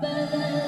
But.